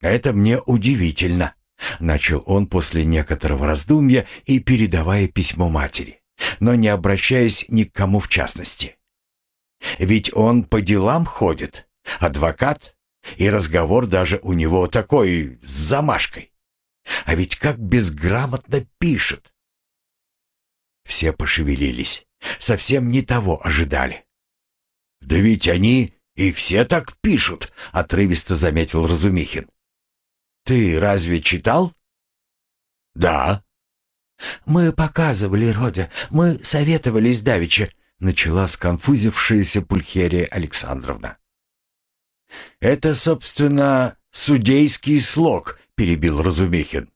Это мне удивительно», — начал он после некоторого раздумья и передавая письмо матери, но не обращаясь ни к кому в частности. «Ведь он по делам ходит, адвокат, и разговор даже у него такой с замашкой. А ведь как безграмотно пишет!» Все пошевелились. Совсем не того ожидали. «Да ведь они и все так пишут», — отрывисто заметил Разумихин. «Ты разве читал?» «Да». «Мы показывали, Родя, мы советовались давеча», — начала сконфузившаяся Пульхерия Александровна. «Это, собственно, судейский слог», — перебил Разумихин.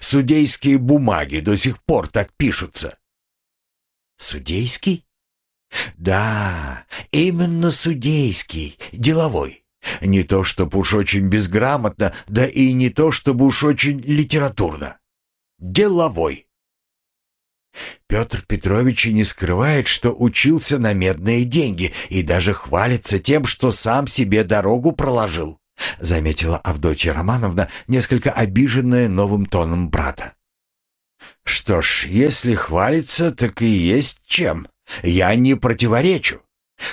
«Судейские бумаги до сих пор так пишутся». «Судейский?» «Да, именно судейский, деловой. Не то чтобы уж очень безграмотно, да и не то чтобы уж очень литературно. Деловой». Петр Петрович и не скрывает, что учился на медные деньги и даже хвалится тем, что сам себе дорогу проложил, заметила Авдотья Романовна, несколько обиженная новым тоном брата. Что ж, если хвалится, так и есть чем. Я не противоречу.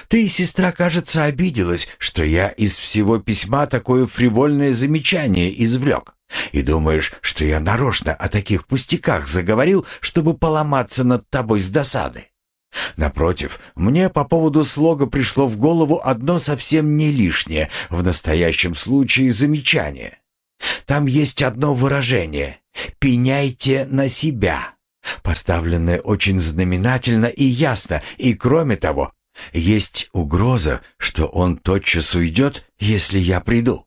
Ты, сестра, кажется, обиделась, что я из всего письма такое фривольное замечание извлек. И думаешь, что я нарочно о таких пустяках заговорил, чтобы поломаться над тобой с досады. Напротив, мне по поводу слога пришло в голову одно совсем не лишнее, в настоящем случае замечание. Там есть одно выражение «пеняйте на себя», поставленное очень знаменательно и ясно, и кроме того, есть угроза, что он тотчас уйдет, если я приду.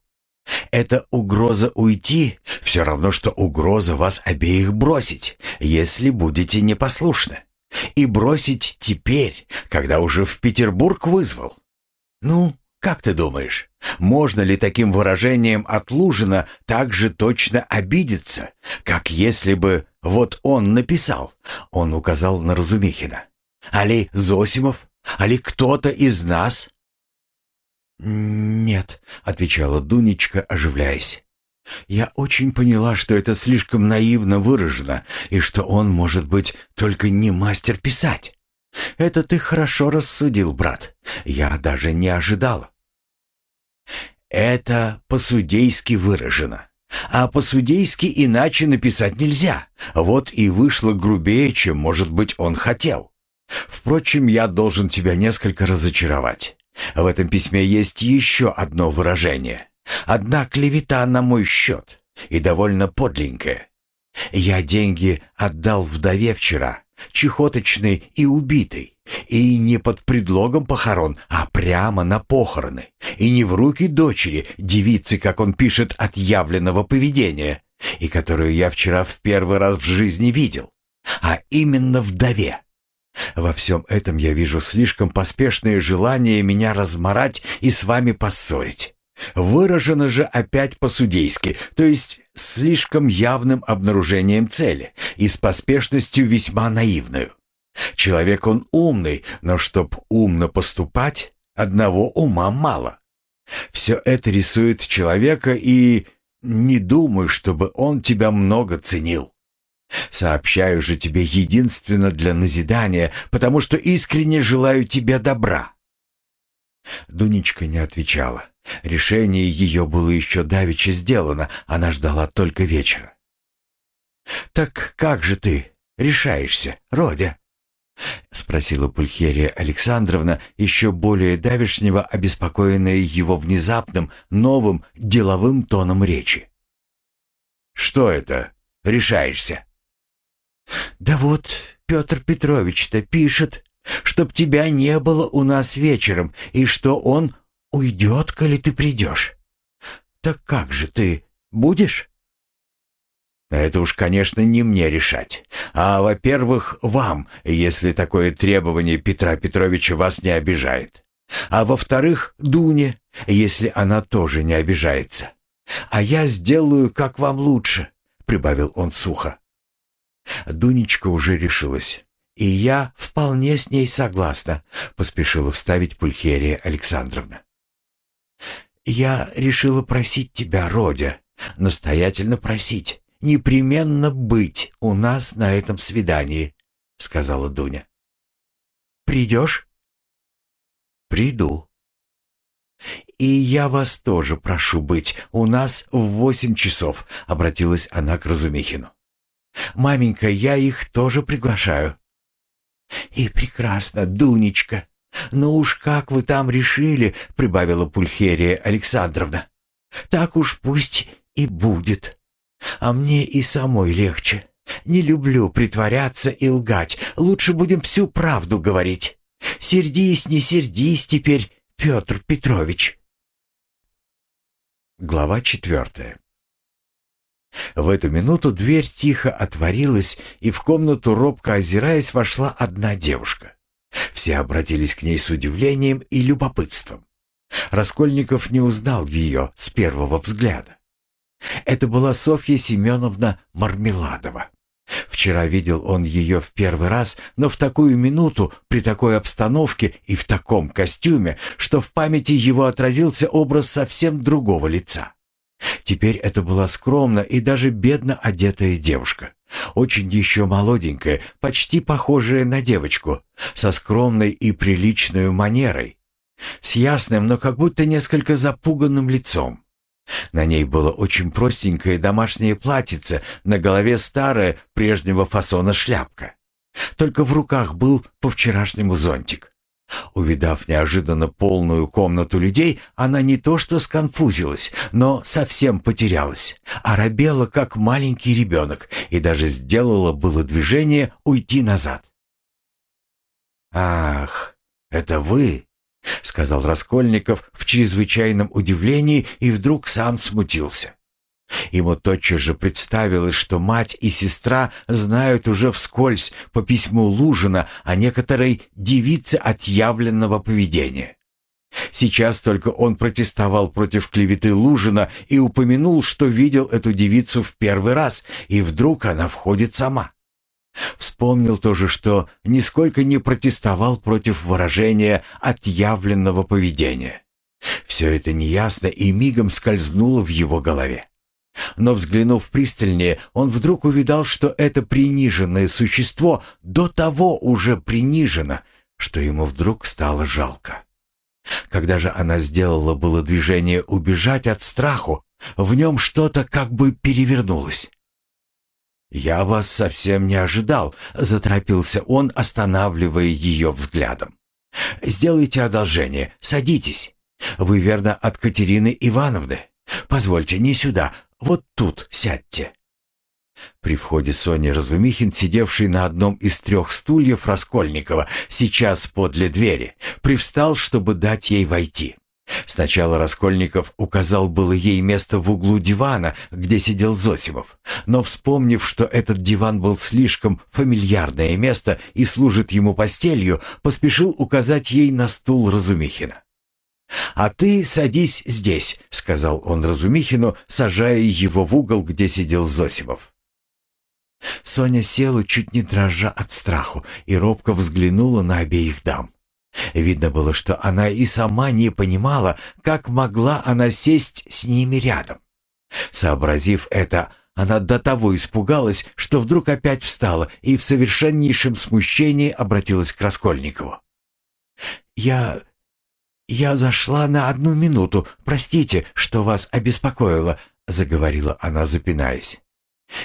Эта угроза уйти все равно, что угроза вас обеих бросить, если будете непослушны. И бросить теперь, когда уже в Петербург вызвал. Ну, как ты думаешь, можно ли таким выражением от Лужина так же точно обидеться, как если бы вот он написал, он указал на Разумихина, али Зосимов, али кто-то из нас? «Нет», — отвечала Дунечка, оживляясь. «Я очень поняла, что это слишком наивно выражено, и что он, может быть, только не мастер писать. Это ты хорошо рассудил, брат. Я даже не ожидала. Это по-судейски выражено. А по-судейски иначе написать нельзя. Вот и вышло грубее, чем, может быть, он хотел. Впрочем, я должен тебя несколько разочаровать. В этом письме есть еще одно выражение. Одна клевета на мой счет, и довольно подленькая. Я деньги отдал вдове вчера, чехоточной и убитой, и не под предлогом похорон, а прямо на похороны, и не в руки дочери, девицы, как он пишет, отъявленного поведения, и которую я вчера в первый раз в жизни видел, а именно вдове. Во всем этом я вижу слишком поспешное желание меня разморать и с вами поссорить. Выражено же опять по-судейски, то есть слишком явным обнаружением цели и с поспешностью весьма наивную. Человек он умный, но чтоб умно поступать, одного ума мало. Все это рисует человека и не думаю, чтобы он тебя много ценил. Сообщаю же тебе единственно для назидания, потому что искренне желаю тебе добра. Дунечка не отвечала. Решение ее было еще давеча сделано, она ждала только вечера. «Так как же ты решаешься, Родя?» — спросила Пульхерия Александровна, еще более давешнего, обеспокоенная его внезапным, новым, деловым тоном речи. «Что это? Решаешься?» «Да вот Петр Петрович-то пишет, чтоб тебя не было у нас вечером, и что он уйдет, коли ты придешь. Так как же ты будешь?» Это уж, конечно, не мне решать. А, во-первых, вам, если такое требование Петра Петровича вас не обижает. А во-вторых, Дуне, если она тоже не обижается. А я сделаю, как вам лучше, прибавил он сухо. Дунечка уже решилась. «И я вполне с ней согласна», — поспешила вставить Пульхерия Александровна. «Я решила просить тебя, Родя», настоятельно просить, непременно быть у нас на этом свидании», — сказала Дуня. «Придешь?» «Приду». «И я вас тоже прошу быть у нас в восемь часов», — обратилась она к Разумихину. «Маменька, я их тоже приглашаю». «И прекрасно, Дунечка. Ну уж как вы там решили», — прибавила Пульхерия Александровна. «Так уж пусть и будет. А мне и самой легче. Не люблю притворяться и лгать. Лучше будем всю правду говорить. Сердись, не сердись теперь, Петр Петрович». Глава четвертая в эту минуту дверь тихо отворилась, и в комнату, робко озираясь, вошла одна девушка. Все обратились к ней с удивлением и любопытством. Раскольников не узнал ее с первого взгляда. Это была Софья Семеновна Мармеладова. Вчера видел он ее в первый раз, но в такую минуту, при такой обстановке и в таком костюме, что в памяти его отразился образ совсем другого лица. Теперь это была скромно и даже бедно одетая девушка. Очень еще молоденькая, почти похожая на девочку, со скромной и приличной манерой, с ясным, но как будто несколько запуганным лицом. На ней было очень простенькое домашнее платьице, на голове старая, прежнего фасона шляпка. Только в руках был по-вчерашнему зонтик. Увидав неожиданно полную комнату людей, она не то что сконфузилась, но совсем потерялась, оробела, как маленький ребенок, и даже сделала было движение уйти назад. «Ах, это вы!» — сказал Раскольников в чрезвычайном удивлении и вдруг сам смутился. Ему тотчас же представилось, что мать и сестра знают уже вскользь по письму Лужина о некоторой девице отъявленного поведения. Сейчас только он протестовал против клеветы Лужина и упомянул, что видел эту девицу в первый раз, и вдруг она входит сама. Вспомнил тоже, что нисколько не протестовал против выражения «отъявленного поведения». Все это неясно и мигом скользнуло в его голове. Но взглянув пристальнее, он вдруг увидал, что это приниженное существо до того уже принижено, что ему вдруг стало жалко. Когда же она сделала было движение убежать от страху, в нем что-то как бы перевернулось. «Я вас совсем не ожидал», — заторопился он, останавливая ее взглядом. «Сделайте одолжение, садитесь. Вы, верно, от Катерины Ивановны? Позвольте, не сюда, вот тут сядьте». При входе Сони Разумихин, сидевший на одном из трех стульев Раскольникова, сейчас подле двери, привстал, чтобы дать ей войти. Сначала Раскольников указал было ей место в углу дивана, где сидел Зосимов, но, вспомнив, что этот диван был слишком фамильярное место и служит ему постелью, поспешил указать ей на стул Разумихина. «А ты садись здесь», — сказал он Разумихину, сажая его в угол, где сидел Зосимов. Соня села, чуть не дрожа от страху, и робко взглянула на обеих дам. Видно было, что она и сама не понимала, как могла она сесть с ними рядом. Сообразив это, она до того испугалась, что вдруг опять встала и в совершеннейшем смущении обратилась к Раскольникову. «Я «Я зашла на одну минуту. Простите, что вас обеспокоила», — заговорила она, запинаясь.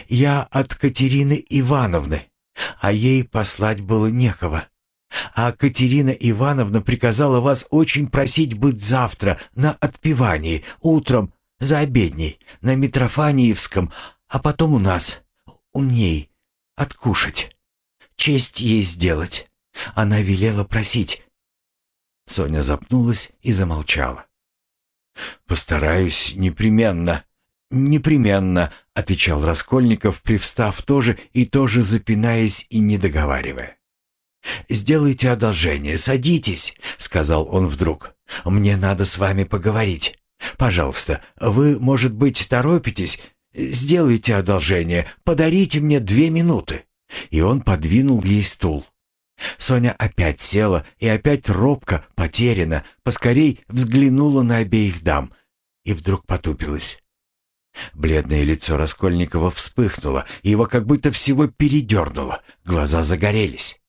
«Я от Катерины Ивановны, а ей послать было некого. А Катерина Ивановна приказала вас очень просить быть завтра на отпевании, утром, за обедней, на Митрофаниевском, а потом у нас, у ней, откушать. Честь ей сделать. Она велела просить, Соня запнулась и замолчала. «Постараюсь непременно, непременно», — отвечал Раскольников, привстав тоже и тоже запинаясь и не договаривая. «Сделайте одолжение, садитесь», — сказал он вдруг. «Мне надо с вами поговорить. Пожалуйста, вы, может быть, торопитесь? Сделайте одолжение, подарите мне две минуты». И он подвинул ей стул. Соня опять села и опять робко, потеряна, поскорей взглянула на обеих дам и вдруг потупилась. Бледное лицо Раскольникова вспыхнуло, его как будто всего передернуло, глаза загорелись.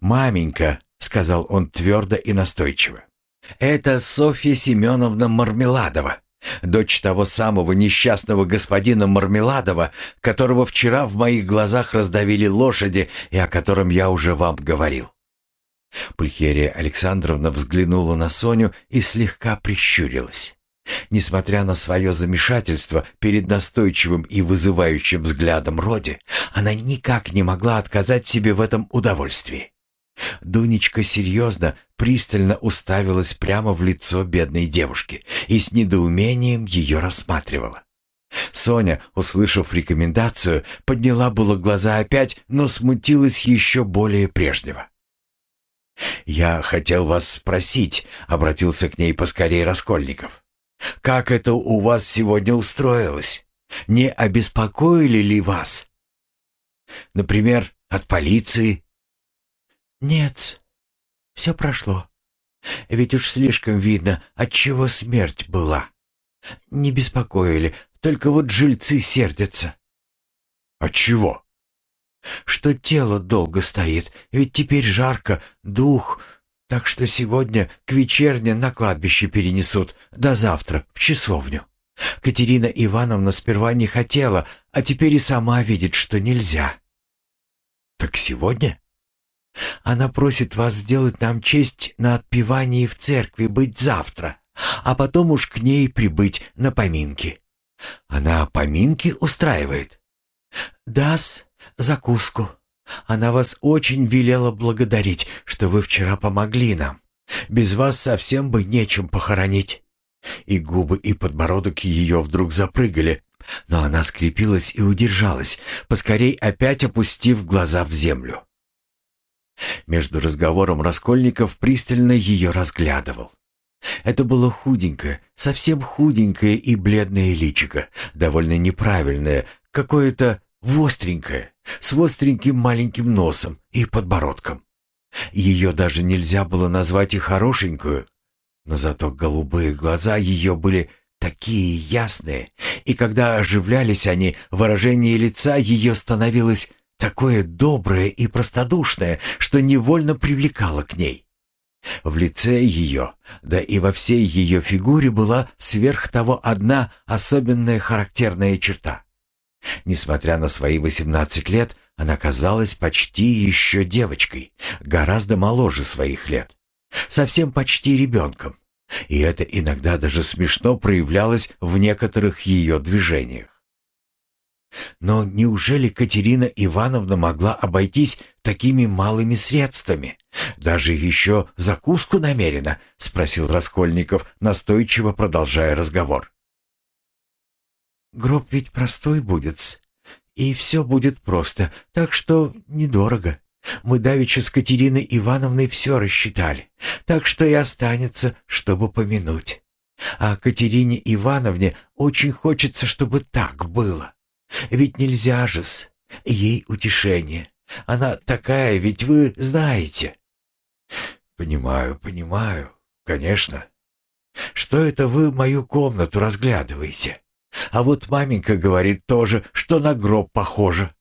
«Маменька», — сказал он твердо и настойчиво, — «это Софья Семеновна Мармеладова, дочь того самого несчастного господина Мармеладова, которого вчера в моих глазах раздавили лошади и о котором я уже вам говорил». Пульхерия Александровна взглянула на Соню и слегка прищурилась. Несмотря на свое замешательство перед настойчивым и вызывающим взглядом Роди, она никак не могла отказать себе в этом удовольствии. Дунечка серьезно, пристально уставилась прямо в лицо бедной девушки и с недоумением ее рассматривала. Соня, услышав рекомендацию, подняла было глаза опять, но смутилась еще более прежнего. «Я хотел вас спросить», — обратился к ней поскорей Раскольников. Как это у вас сегодня устроилось? Не обеспокоили ли вас? Например, от полиции? Нет, все прошло. Ведь уж слишком видно, от чего смерть была. Не беспокоили, только вот жильцы сердятся. От чего? Что тело долго стоит, ведь теперь жарко, дух, так что сегодня к вечерне на кладбище перенесут, до завтра, в часовню. Катерина Ивановна сперва не хотела, а теперь и сама видит, что нельзя. Так сегодня? Она просит вас сделать нам честь на отпевании в церкви быть завтра, а потом уж к ней прибыть на поминки. Она поминки устраивает? Дас, закуску. Она вас очень велела благодарить, что вы вчера помогли нам. Без вас совсем бы нечем похоронить». И губы и подбородок ее вдруг запрыгали, но она скрепилась и удержалась, поскорей опять опустив глаза в землю. Между разговором Раскольников пристально ее разглядывал. Это было худенькое, совсем худенькое и бледное личико, довольно неправильное, какое-то Востренькая, с востреньким маленьким носом и подбородком. Ее даже нельзя было назвать и хорошенькую, но зато голубые глаза ее были такие ясные, и когда оживлялись они, выражение лица ее становилось такое доброе и простодушное, что невольно привлекало к ней. В лице ее, да и во всей ее фигуре была сверх того одна особенная характерная черта. Несмотря на свои 18 лет, она казалась почти еще девочкой, гораздо моложе своих лет. Совсем почти ребенком. И это иногда даже смешно проявлялось в некоторых ее движениях. Но неужели Катерина Ивановна могла обойтись такими малыми средствами? Даже еще закуску намерена? Спросил Раскольников, настойчиво продолжая разговор. Гроб ведь простой будет, и все будет просто, так что недорого. Мы давеча с Катериной Ивановной все рассчитали, так что и останется, чтобы помянуть. А Катерине Ивановне очень хочется, чтобы так было. Ведь нельзя же-с, ей утешение. Она такая, ведь вы знаете. Понимаю, понимаю, конечно. Что это вы мою комнату разглядываете? А вот маменька говорит тоже, что на гроб похоже.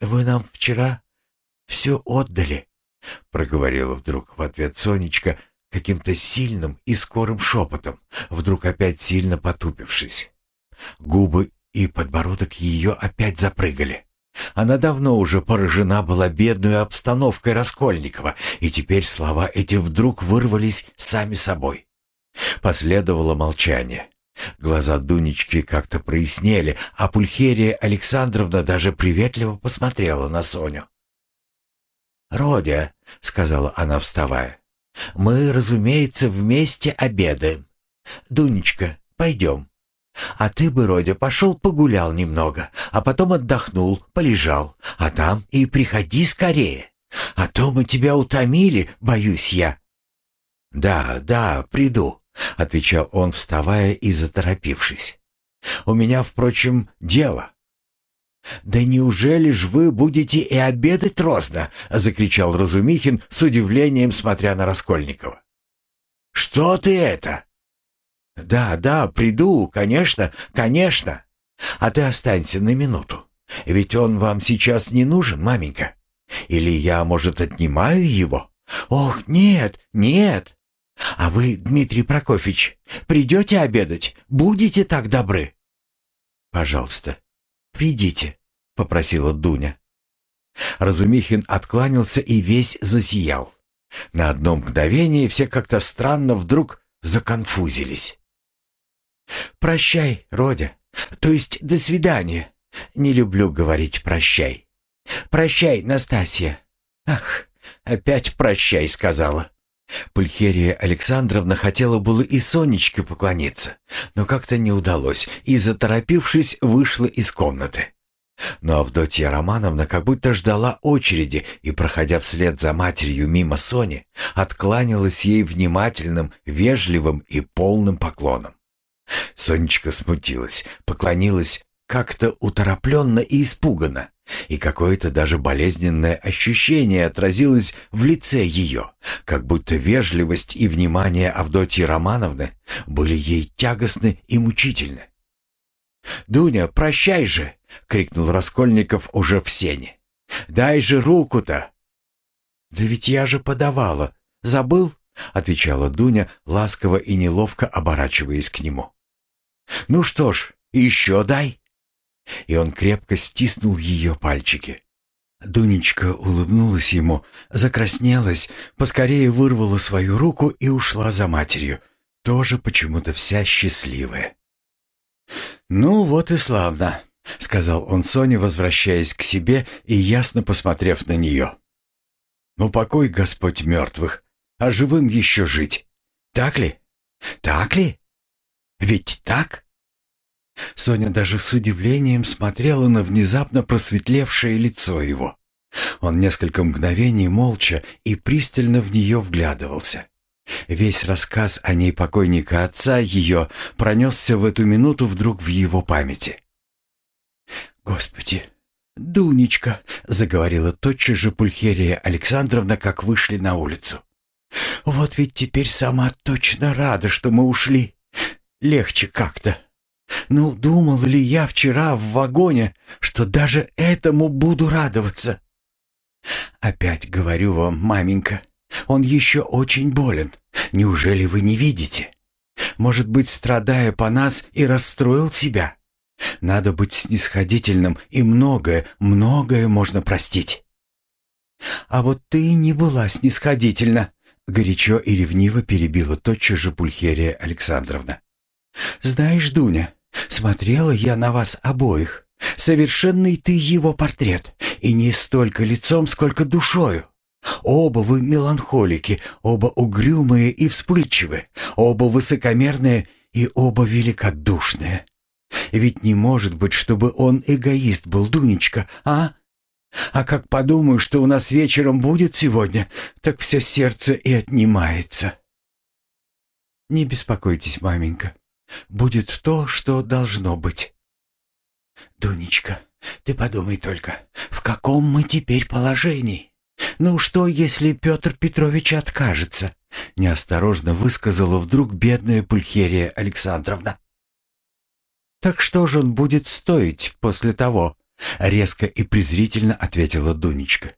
«Вы нам вчера все отдали», — проговорила вдруг в ответ Сонечка каким-то сильным и скорым шепотом, вдруг опять сильно потупившись. Губы и подбородок ее опять запрыгали. Она давно уже поражена была бедной обстановкой Раскольникова, и теперь слова эти вдруг вырвались сами собой. Последовало молчание. Глаза Дунечки как-то прояснели, а Пульхерия Александровна даже приветливо посмотрела на Соню. «Родя», — сказала она, вставая, — «мы, разумеется, вместе обедаем. Дунечка, пойдем. А ты бы, Родя, пошел погулял немного, а потом отдохнул, полежал, а там и приходи скорее. А то мы тебя утомили, боюсь я». «Да, да, приду», — отвечал он, вставая и заторопившись. «У меня, впрочем, дело». «Да неужели ж вы будете и обедать розно?» — закричал Разумихин с удивлением, смотря на Раскольникова. «Что ты это?» «Да, да, приду, конечно, конечно. А ты останься на минуту. Ведь он вам сейчас не нужен, маменька. Или я, может, отнимаю его? Ох, нет, нет. А вы, Дмитрий Прокофьевич, придете обедать? Будете так добры? Пожалуйста, придите, попросила Дуня. Разумихин откланялся и весь засиял. На одно мгновение все как-то странно вдруг законфузились. «Прощай, Родя, то есть до свидания. Не люблю говорить «прощай». «Прощай, Настасья». «Ах, опять прощай», — сказала. Пульхерия Александровна хотела было и Сонечке поклониться, но как-то не удалось, и, заторопившись, вышла из комнаты. Но Авдотья Романовна как будто ждала очереди и, проходя вслед за матерью мимо Сони, откланялась ей внимательным, вежливым и полным поклоном. Сонечка смутилась, поклонилась как-то уторопленно и испуганно, и какое-то даже болезненное ощущение отразилось в лице ее, как будто вежливость и внимание Авдотьи Романовны были ей тягостны и мучительны. «Дуня, прощай же!» — крикнул Раскольников уже в сене. «Дай же руку-то!» «Да ведь я же подавала. Забыл?» — отвечала Дуня, ласково и неловко оборачиваясь к нему. «Ну что ж, еще дай!» И он крепко стиснул ее пальчики. Дунечка улыбнулась ему, закраснелась, поскорее вырвала свою руку и ушла за матерью, тоже почему-то вся счастливая. «Ну вот и славно», — сказал он Соне, возвращаясь к себе и ясно посмотрев на нее. «Ну покой Господь мертвых, а живым еще жить. Так ли? Так ли? Ведь так?» Соня даже с удивлением смотрела на внезапно просветлевшее лицо его. Он несколько мгновений молча и пристально в нее вглядывался. Весь рассказ о ней покойника отца ее пронесся в эту минуту вдруг в его памяти. «Господи, Дунечка!» — заговорила тотчас же Пульхерия Александровна, как вышли на улицу. «Вот ведь теперь сама точно рада, что мы ушли. Легче как-то. Ну, думал ли я вчера в вагоне, что даже этому буду радоваться? Опять говорю вам, маменька, он еще очень болен. Неужели вы не видите? Может быть, страдая по нас и расстроил себя? Надо быть снисходительным, и многое, многое можно простить. А вот ты не была снисходительна, горячо и ревниво перебила тотчас же Пульхерия Александровна. Знаешь, Дуня, смотрела я на вас обоих. Совершенный ты его портрет, и не столько лицом, сколько душою. Оба вы меланхолики, оба угрюмые и вспыльчивые, оба высокомерные и оба великодушные. Ведь не может быть, чтобы он эгоист был, Дунечка, а? А как подумаю, что у нас вечером будет сегодня, так все сердце и отнимается. Не беспокойтесь, маменька. Будет то, что должно быть. Дунечка, ты подумай только, в каком мы теперь положении? «Ну что, если Петр Петрович откажется?» — неосторожно высказала вдруг бедная Пульхерия Александровна. «Так что же он будет стоить после того?» — резко и презрительно ответила Дунечка.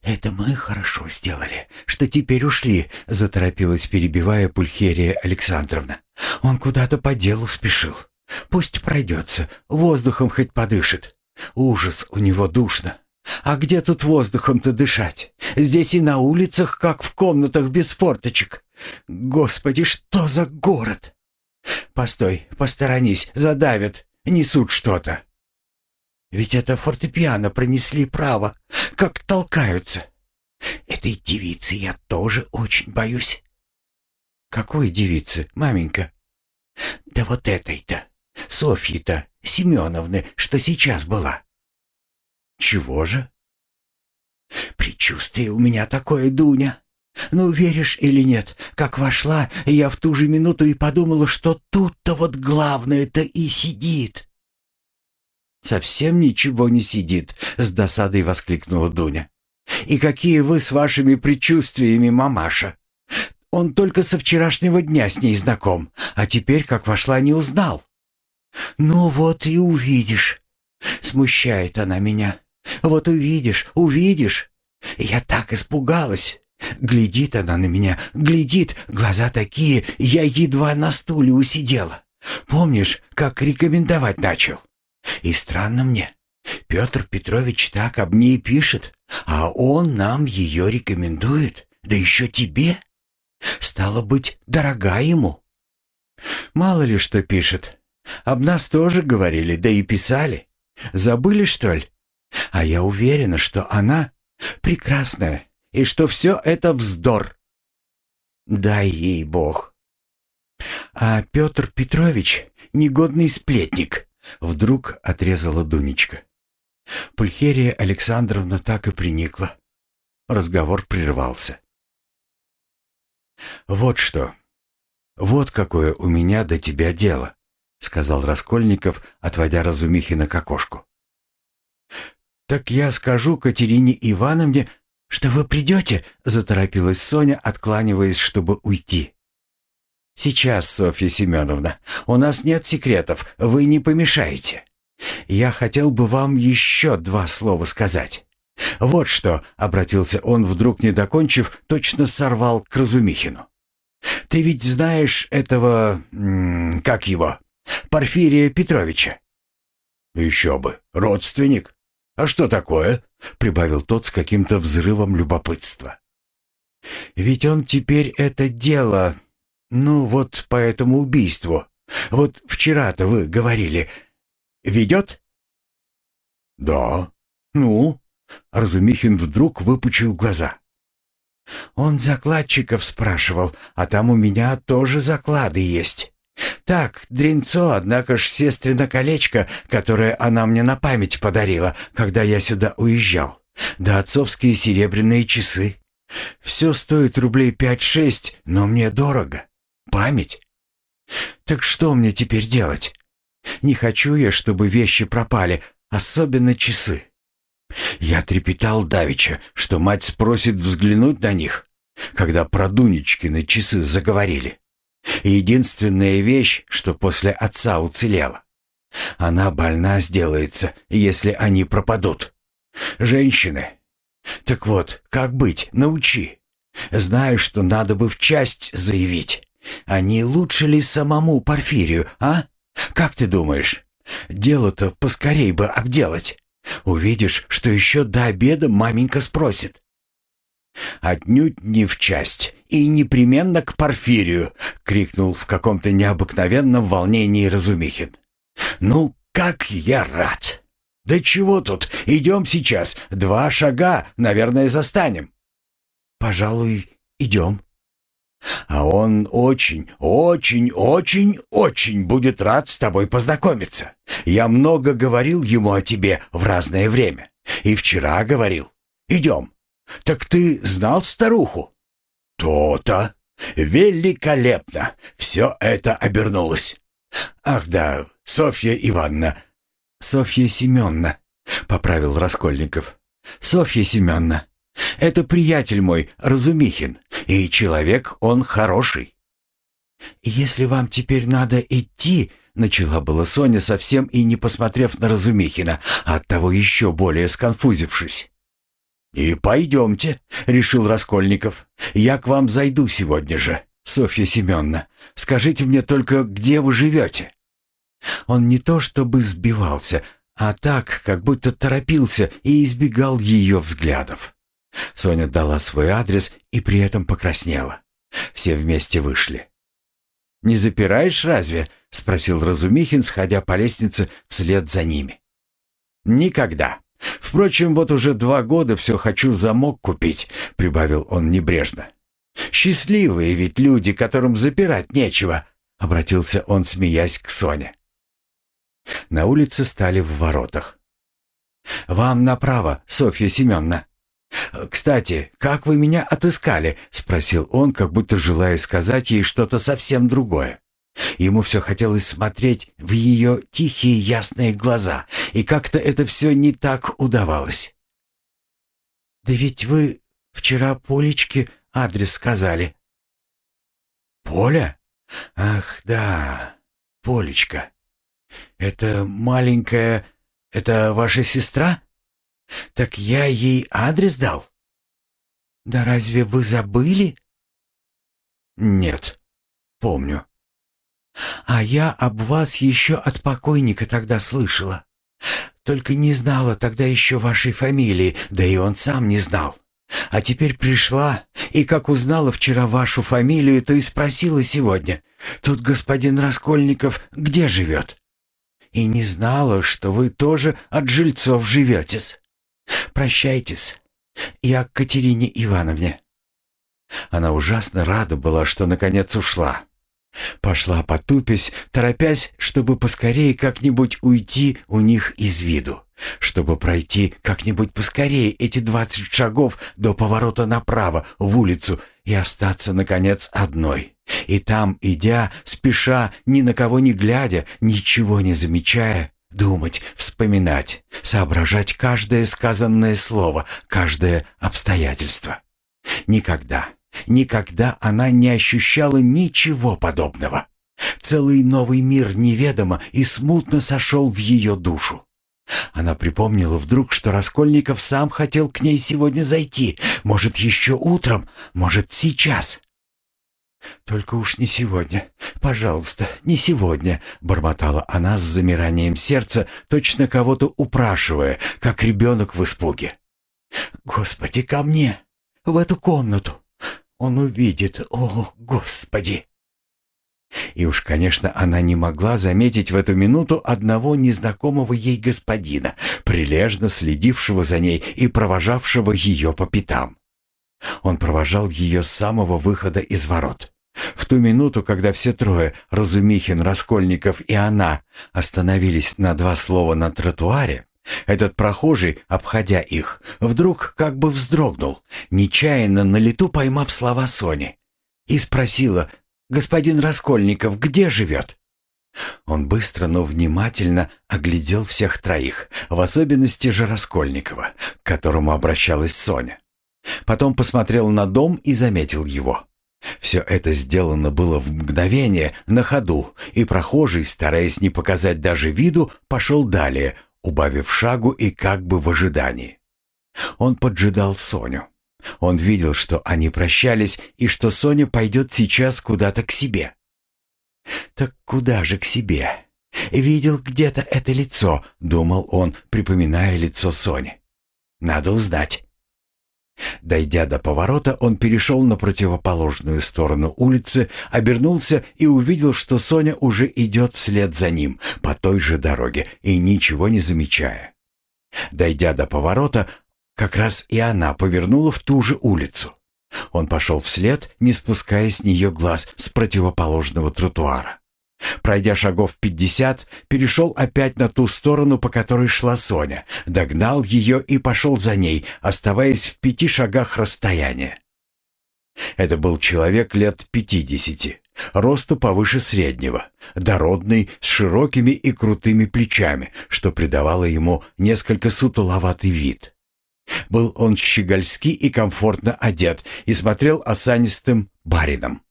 «Это мы хорошо сделали, что теперь ушли», — заторопилась, перебивая Пульхерия Александровна. «Он куда-то по делу спешил. Пусть пройдется, воздухом хоть подышит. Ужас, у него душно. А где тут воздухом-то дышать? Здесь и на улицах, как в комнатах без форточек. Господи, что за город? Постой, посторонись, задавят, несут что-то. Ведь это фортепиано пронесли право, как толкаются. Этой девицы я тоже очень боюсь. Какой девицы, маменька? Да вот этой-то, Софьи-то, Семеновны, что сейчас была. «Чего же?» «Предчувствие у меня такое, Дуня. Ну, веришь или нет, как вошла, я в ту же минуту и подумала, что тут-то вот главное-то и сидит». «Совсем ничего не сидит», — с досадой воскликнула Дуня. «И какие вы с вашими предчувствиями, мамаша! Он только со вчерашнего дня с ней знаком, а теперь, как вошла, не узнал. Ну вот и увидишь. Смущает она меня. Вот увидишь, увидишь. Я так испугалась. Глядит она на меня, глядит, глаза такие, я едва на стуле усидела. Помнишь, как рекомендовать начал? И странно мне. Петр Петрович так об ней пишет, а он нам ее рекомендует, да еще тебе. Стало быть, дорога ему. Мало ли что пишет. Об нас тоже говорили, да и писали. Забыли, что ли? А я уверена, что она прекрасная, и что все это вздор. Дай ей Бог. А Петр Петрович — негодный сплетник, вдруг отрезала Дунечка. Пульхерия Александровна так и приникла. Разговор прервался. «Вот что. Вот какое у меня до тебя дело», — сказал Раскольников, отводя Разумихина к окошку. «Так я скажу Катерине Ивановне, что вы придете?» — заторопилась Соня, откланиваясь, чтобы уйти. «Сейчас, Софья Семеновна, у нас нет секретов, вы не помешаете. Я хотел бы вам еще два слова сказать. Вот что, — обратился он, вдруг не докончив, точно сорвал к Разумихину. Ты ведь знаешь этого... как его? Порфирия Петровича. Еще бы, родственник. А что такое? — прибавил тот с каким-то взрывом любопытства. «Ведь он теперь это дело... Ну, вот по этому убийству. Вот вчера-то вы говорили. Ведет?» «Да. Ну?» Разумихин вдруг выпучил глаза. «Он закладчиков спрашивал, а там у меня тоже заклады есть. Так, дренцо, однако ж сестрина колечко, которое она мне на память подарила, когда я сюда уезжал. Да отцовские серебряные часы. Все стоит рублей пять-шесть, но мне дорого. Память. Так что мне теперь делать? Не хочу я, чтобы вещи пропали, особенно часы. Я трепетал давеча, что мать спросит взглянуть на них, когда про Дунечкины часы заговорили. Единственная вещь, что после отца уцелела. Она больна сделается, если они пропадут. Женщины. Так вот, как быть, научи. Знаю, что надо бы в часть заявить. А не лучше ли самому Порфирию, а? Как ты думаешь? Дело-то поскорей бы обделать. Увидишь, что еще до обеда маменька спросит. «Отнюдь не в часть и непременно к Порфирию!» — крикнул в каком-то необыкновенном волнении Разумихин. «Ну, как я рад! Да чего тут? Идем сейчас. Два шага, наверное, застанем». «Пожалуй, идем». «А он очень, очень, очень, очень будет рад с тобой познакомиться. Я много говорил ему о тебе в разное время. И вчера говорил. Идем». «Так ты знал старуху?» «То-то! Великолепно! Все это обернулось!» «Ах да, Софья Ивановна!» «Софья Семеновна», — поправил Раскольников. «Софья Семеновна, это приятель мой, Разумихин, и человек он хороший». «Если вам теперь надо идти», — начала была Соня, совсем и не посмотрев на Разумихина, оттого еще более сконфузившись. «И пойдемте», — решил Раскольников. «Я к вам зайду сегодня же, Софья Семеновна. Скажите мне только, где вы живете?» Он не то чтобы сбивался, а так, как будто торопился и избегал ее взглядов. Соня дала свой адрес и при этом покраснела. Все вместе вышли. «Не запираешь разве?» — спросил Разумихин, сходя по лестнице вслед за ними. «Никогда. Впрочем, вот уже два года все хочу замок купить», — прибавил он небрежно. «Счастливые ведь люди, которым запирать нечего», — обратился он, смеясь к Соне. На улице стали в воротах. «Вам направо, Софья Семеновна». «Кстати, как вы меня отыскали?» — спросил он, как будто желая сказать ей что-то совсем другое. Ему все хотелось смотреть в ее тихие ясные глаза, и как-то это все не так удавалось. «Да ведь вы вчера Полечке адрес сказали». «Поля? Ах, да, Полечка. Это маленькая... Это ваша сестра? Так я ей адрес дал?» «Да разве вы забыли?» «Нет, помню». «А я об вас еще от покойника тогда слышала. Только не знала тогда еще вашей фамилии, да и он сам не знал. А теперь пришла, и как узнала вчера вашу фамилию, то и спросила сегодня. Тут господин Раскольников где живет? И не знала, что вы тоже от жильцов живетесь. Прощайтесь. Я к Катерине Ивановне». Она ужасно рада была, что наконец ушла. Пошла потупясь, торопясь, чтобы поскорее как-нибудь уйти у них из виду, чтобы пройти как-нибудь поскорее эти двадцать шагов до поворота направо в улицу и остаться, наконец, одной. И там, идя, спеша, ни на кого не глядя, ничего не замечая, думать, вспоминать, соображать каждое сказанное слово, каждое обстоятельство. Никогда, Никогда она не ощущала ничего подобного. Целый новый мир неведомо и смутно сошел в ее душу. Она припомнила вдруг, что Раскольников сам хотел к ней сегодня зайти. Может, еще утром, может, сейчас. «Только уж не сегодня. Пожалуйста, не сегодня», — бормотала она с замиранием сердца, точно кого-то упрашивая, как ребенок в испуге. «Господи, ко мне, в эту комнату, он увидит, о, Господи!» И уж, конечно, она не могла заметить в эту минуту одного незнакомого ей господина, прилежно следившего за ней и провожавшего ее по пятам. Он провожал ее с самого выхода из ворот. В ту минуту, когда все трое, Разумихин, Раскольников и она, остановились на два слова на тротуаре, этот прохожий, обходя их, вдруг как бы вздрогнул, нечаянно на лету поймав слова Сони, и спросила, «Господин Раскольников где живет?» Он быстро, но внимательно оглядел всех троих, в особенности же Раскольникова, к которому обращалась Соня. Потом посмотрел на дом и заметил его. Все это сделано было в мгновение, на ходу, и прохожий, стараясь не показать даже виду, пошел далее, убавив шагу и как бы в ожидании. Он поджидал Соню. Он видел, что они прощались и что Соня пойдет сейчас куда-то к себе. «Так куда же к себе?» «Видел где-то это лицо», — думал он, припоминая лицо Сони. «Надо узнать». Дойдя до поворота, он перешел на противоположную сторону улицы, обернулся и увидел, что Соня уже идет вслед за ним по той же дороге и ничего не замечая. Дойдя до поворота, как раз и она повернула в ту же улицу. Он пошел вслед, не спуская с нее глаз с противоположного тротуара. Пройдя шагов пятьдесят, перешел опять на ту сторону, по которой шла Соня, догнал ее и пошел за ней, оставаясь в пяти шагах расстояния. Это был человек лет пятидесяти, росту повыше среднего, дородный, с широкими и крутыми плечами, что придавало ему несколько сутуловатый вид. Был он щегольски и комфортно одет и смотрел осанистым барином.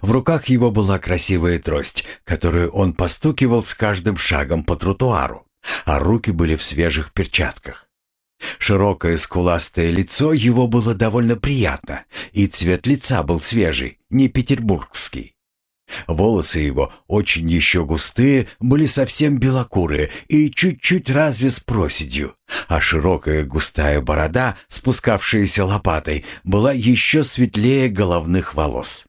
В руках его была красивая трость, которую он постукивал с каждым шагом по тротуару, а руки были в свежих перчатках. Широкое скуластое лицо его было довольно приятно, и цвет лица был свежий, не петербургский. Волосы его, очень еще густые, были совсем белокурые и чуть-чуть разве с проседью, а широкая густая борода, спускавшаяся лопатой, была еще светлее головных волос.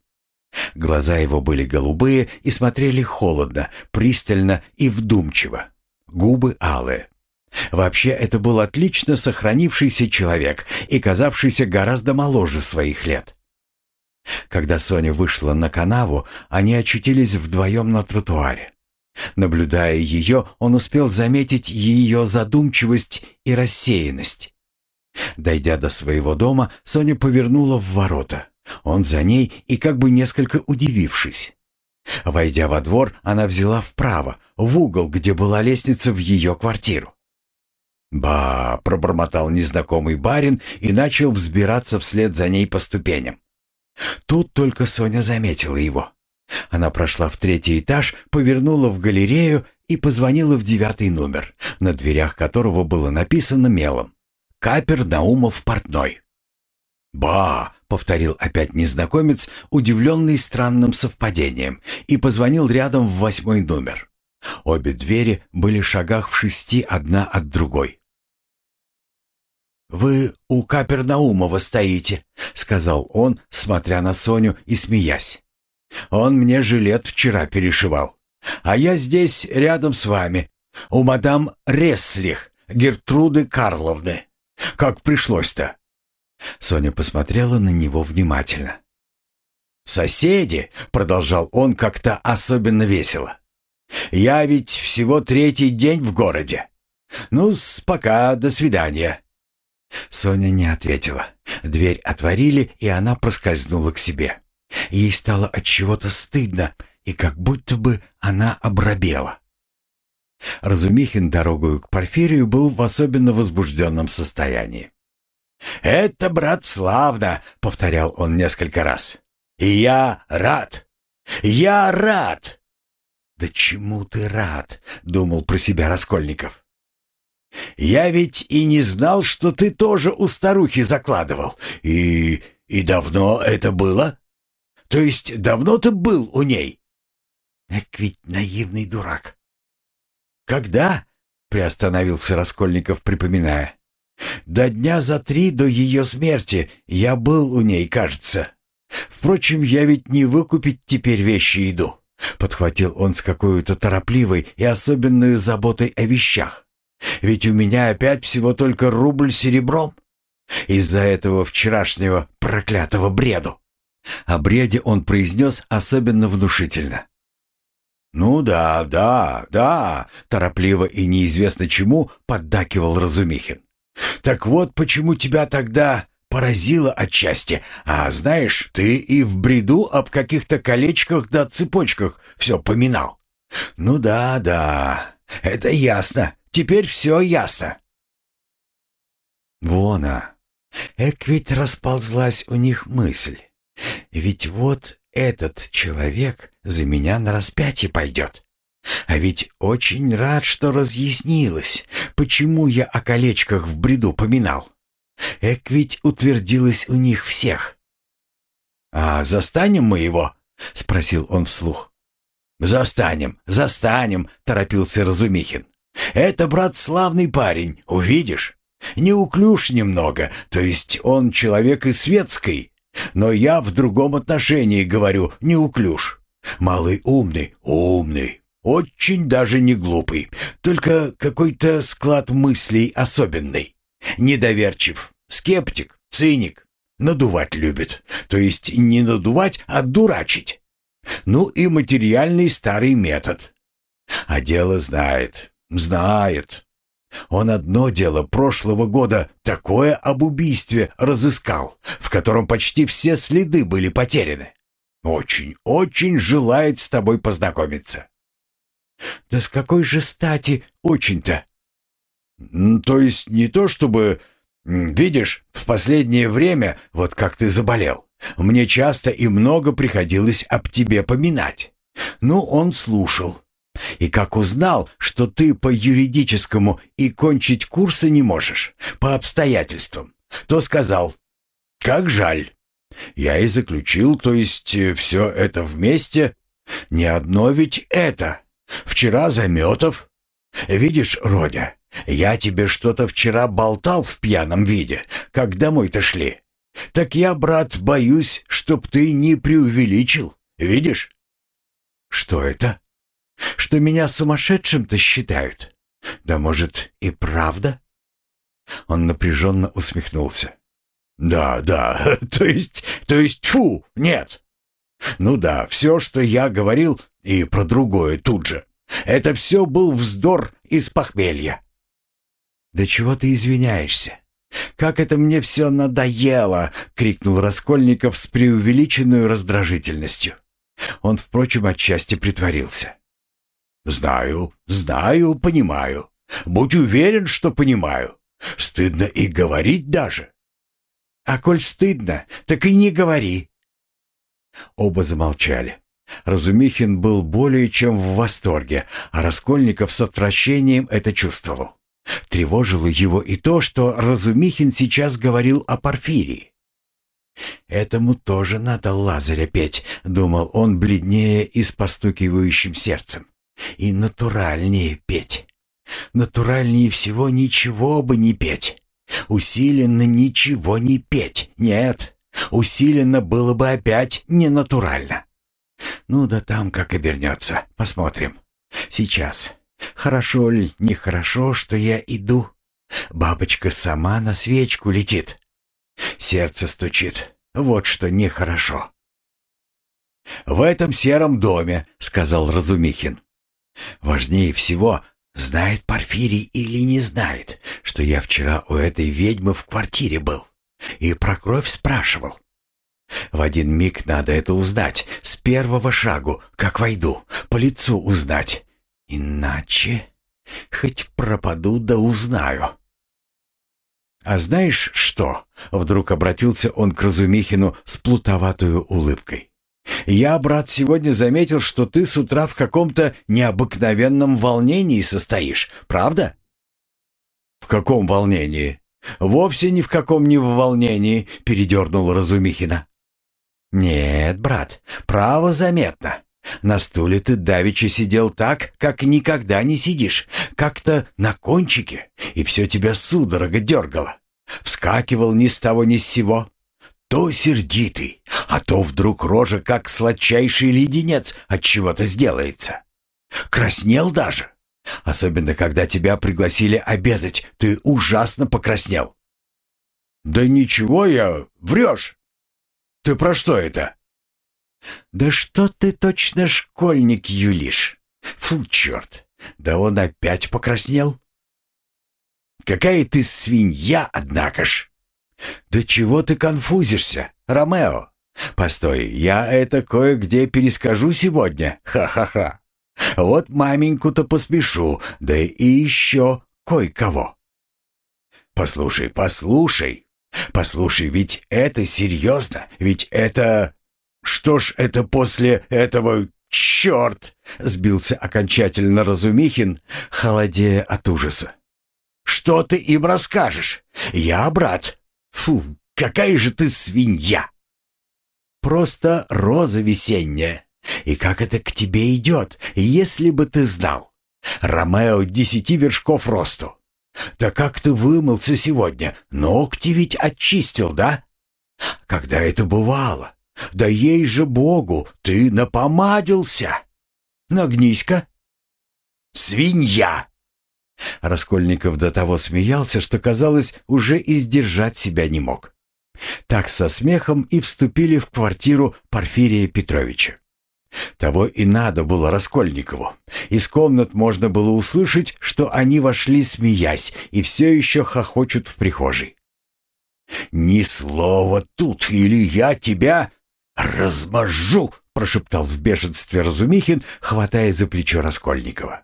Глаза его были голубые и смотрели холодно, пристально и вдумчиво. Губы алые. Вообще, это был отлично сохранившийся человек и казавшийся гораздо моложе своих лет. Когда Соня вышла на канаву, они очутились вдвоем на тротуаре. Наблюдая ее, он успел заметить ее задумчивость и рассеянность. Дойдя до своего дома, Соня повернула в ворота. Он за ней и как бы несколько удивившись. Войдя во двор, она взяла вправо, в угол, где была лестница в ее квартиру. «Ба!» — пробормотал незнакомый барин и начал взбираться вслед за ней по ступеням. Тут только Соня заметила его. Она прошла в третий этаж, повернула в галерею и позвонила в девятый номер, на дверях которого было написано мелом «Капер Наумов портной». «Ба!» — повторил опять незнакомец, удивленный странным совпадением, и позвонил рядом в восьмой номер. Обе двери были шагах в шести одна от другой. «Вы у Капернаумова стоите», — сказал он, смотря на Соню и смеясь. «Он мне жилет вчера перешивал. А я здесь рядом с вами, у мадам Ресслих, Гертруды Карловны. Как пришлось-то?» Соня посмотрела на него внимательно. «Соседи», — продолжал он как-то особенно весело. «Я ведь всего третий день в городе. ну пока, до свидания». Соня не ответила. Дверь отворили, и она проскользнула к себе. Ей стало от чего-то стыдно, и как будто бы она обрабела. Разумихин дорогою к Порфирию был в особенно возбужденном состоянии. «Это, брат, славно!» — повторял он несколько раз. «И я рад! Я рад!» «Да чему ты рад?» — думал про себя Раскольников. Я ведь и не знал, что ты тоже у старухи закладывал. И... и давно это было? То есть давно ты был у ней?» «Эк ведь наивный дурак». «Когда?» — приостановился Раскольников, припоминая. «До дня за три до ее смерти я был у ней, кажется. Впрочем, я ведь не выкупить теперь вещи иду». Подхватил он с какой-то торопливой и особенной заботой о вещах. Ведь у меня опять всего только рубль серебром. Из-за этого вчерашнего проклятого бреду. О бреде он произнес особенно внушительно. «Ну да, да, да», — торопливо и неизвестно чему поддакивал Разумихин. «Так вот почему тебя тогда поразило отчасти. А знаешь, ты и в бреду об каких-то колечках да цепочках все поминал. Ну да, да, это ясно. Теперь все ясно. Вон а. Эк ведь расползлась у них мысль. Ведь вот этот человек за меня на распятие пойдет. А ведь очень рад, что разъяснилось, почему я о колечках в бреду поминал. Эк ведь утвердилось у них всех. «А застанем мы его?» — спросил он вслух. «Застанем, застанем», — торопился Разумихин. Это, брат, славный парень, увидишь. Неуклюж немного, то есть он человек и светский. Но я в другом отношении говорю неуклюж. Малый умный, умный, очень даже не глупый, только какой-то склад мыслей особенный. Недоверчив, скептик, циник, надувать любит, то есть не надувать, а дурачить. Ну и материальный старый метод. А дело знает, Знает. Он одно дело прошлого года такое об убийстве разыскал, в котором почти все следы были потеряны. Очень, очень желает с тобой познакомиться. Да с какой же стати очень-то? То есть не то чтобы... Видишь, в последнее время, вот как ты заболел, мне часто и много приходилось об тебе поминать. Ну, он слушал, и как узнал, что ты по юридическому и кончить курсы не можешь, по обстоятельствам, то сказал, как жаль. Я и заключил, то есть э, все это вместе. Не одно ведь это. Вчера Заметов. Видишь, Родя, я тебе что-то вчера болтал в пьяном виде, как домой-то шли. Так я, брат, боюсь, чтоб ты не преувеличил. Видишь? Что это? Что меня сумасшедшим-то считают? Да может и правда? Он напряженно усмехнулся. Да, да, то есть, то есть, фу, нет. Ну да, все, что я говорил, и про другое тут же. Это все был вздор из похмелья. Да чего ты извиняешься? «Как это мне все надоело!» — крикнул Раскольников с преувеличенной раздражительностью. Он, впрочем, отчасти притворился. «Знаю, знаю, понимаю. Будь уверен, что понимаю. Стыдно и говорить даже». «А коль стыдно, так и не говори. Оба замолчали. Разумихин был более чем в восторге, а Раскольников с отвращением это чувствовал. Тревожило его и то, что Разумихин сейчас говорил о Порфирии. «Этому тоже надо Лазаря петь», — думал он, бледнее и с постукивающим сердцем. «И натуральнее петь. Натуральнее всего ничего бы не петь. Усиленно ничего не петь. Нет, усиленно было бы опять ненатурально. Ну да там как обернется, посмотрим. Сейчас. Хорошо ли, нехорошо, что я иду? Бабочка сама на свечку летит. Сердце стучит. Вот что нехорошо. «В этом сером доме», — сказал Разумихин. «Важнее всего, знает Порфирий или не знает, что я вчера у этой ведьмы в квартире был и про кровь спрашивал. В один миг надо это узнать, с первого шагу, как войду, по лицу узнать. Иначе хоть пропаду да узнаю. «А знаешь что?» — вдруг обратился он к Разумихину с плутоватую улыбкой. «Я, брат, сегодня заметил, что ты с утра в каком-то необыкновенном волнении состоишь, правда?» «В каком волнении?» «Вовсе ни в каком не в волнении», — передернул Разумихина. «Нет, брат, право заметно. На стуле ты давеча сидел так, как никогда не сидишь, как-то на кончике, и все тебя судорога дергало. Вскакивал ни с того ни с сего. То сердитый, а то вдруг рожа, как сладчайший леденец, от чего-то сделается. Краснел даже. Особенно, когда тебя пригласили обедать, ты ужасно покраснел. «Да ничего я, врешь!» «Ты про что это?» «Да что ты точно школьник юлишь? Фу, черт! Да он опять покраснел!» «Какая ты свинья, однако ж!» «Да чего ты конфузишься, Ромео? Постой, я это кое-где перескажу сегодня, ха-ха-ха. Вот маменьку-то поспешу, да и еще кое-кого». «Послушай, послушай, послушай, ведь это серьезно, ведь это «Что ж это после этого... Черт!» — сбился окончательно Разумихин, холодея от ужаса. «Что ты им расскажешь? Я, брат. Фу, какая же ты свинья!» «Просто роза весенняя. И как это к тебе идет, если бы ты знал? Ромео десяти вершков росту. Да как ты вымылся сегодня? Ногти ведь очистил, да? Когда это бывало? Да ей же Богу, ты напомадился! Нагнись-ка!» «Свинья!» Раскольников до того смеялся, что, казалось, уже и сдержать себя не мог. Так со смехом и вступили в квартиру Порфирия Петровича. Того и надо было Раскольникову. Из комнат можно было услышать, что они вошли, смеясь, и все еще хохочут в прихожей. «Ни слова тут, или я тебя...» «Размажу!» — прошептал в бешенстве Разумихин, хватая за плечо Раскольникова.